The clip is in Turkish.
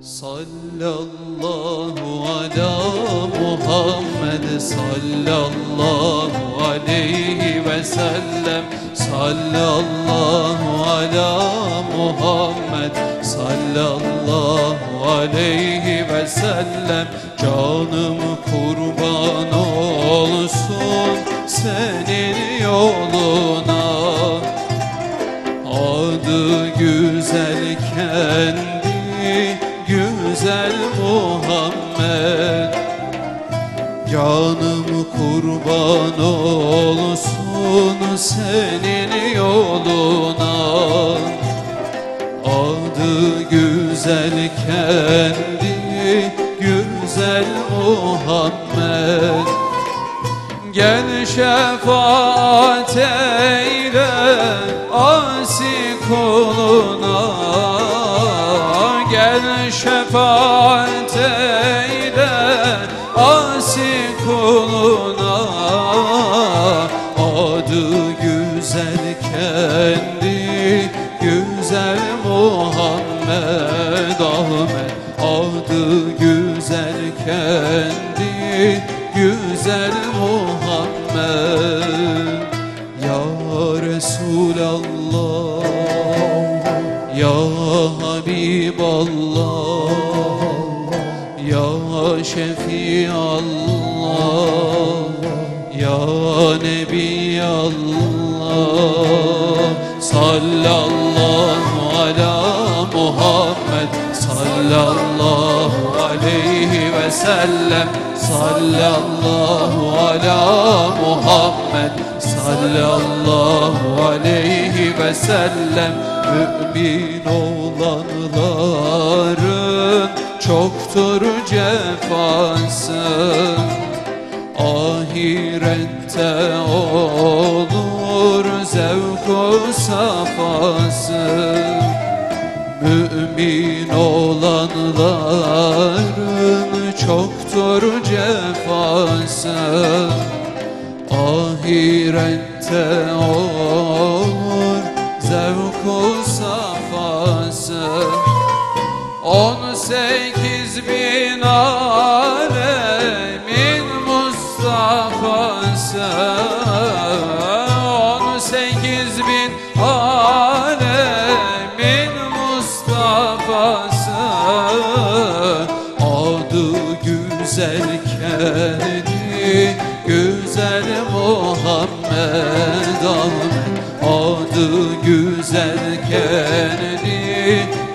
Sallallahu ala Muhammed sallallahu aleyhi ve sellem. Sallallahu ala Muhammed sallallahu aleyhi ve sellem. Canım kurban olsun senin yoluna. Adı güzel Canım kurban olsun senin yoluna. Adı güzel kendi güzel Muhammed. Gel şefaat eyle asi kuluna Gel şefaat güzel kendi güzel Muhammed Ahmet. Adı güzel kendi güzel Muhammed. Ya Resulallah Ya Habiballah Ya Şefiallah Ya Nebiyallah Sallallahu ala Muhammed Sallallahu aleyhi ve sellem Sallallahu ala Muhammed Sallallahu aleyhi ve sellem. Mümin olanların çoktur cefası Ahirette olur zevk-u safası. Mümin olanların çoktur cefası. Ahirette olur zevk-u safası. On sekiz bin alemin On sekiz bin alemin Mustafa'sı. Adı güzel kendi güzel Muhammed Adı güzel kendi